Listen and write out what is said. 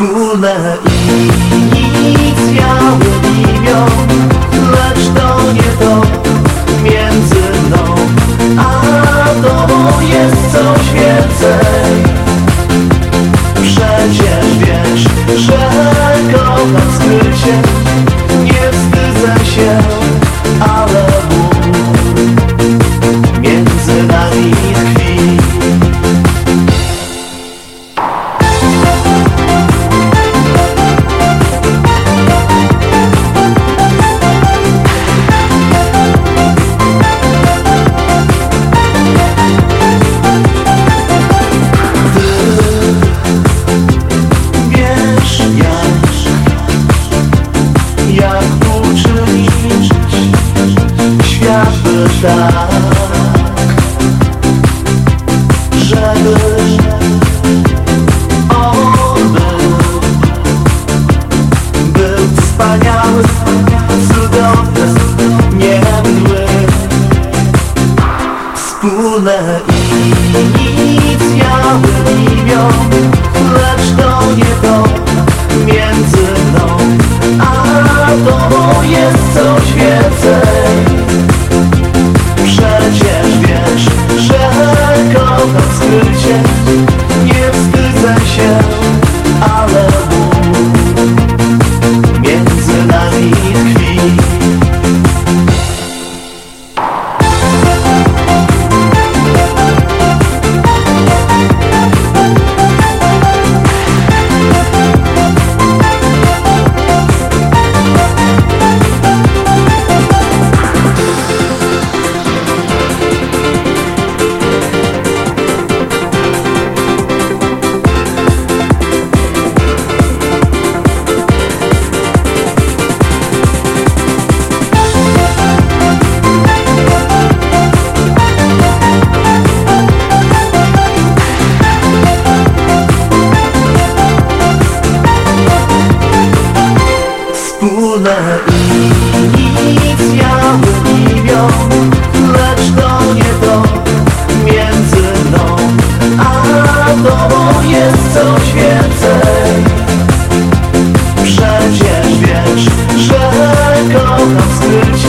wspólne inicjały imion Lecz to nie to między mną A tobą jest coś więcej Przecież wiesz, że tak Żeby on był Był wspaniały, cudowny, niemdły Wspólne inicjały imią Lecz to nie Przecież wiesz, że kocham się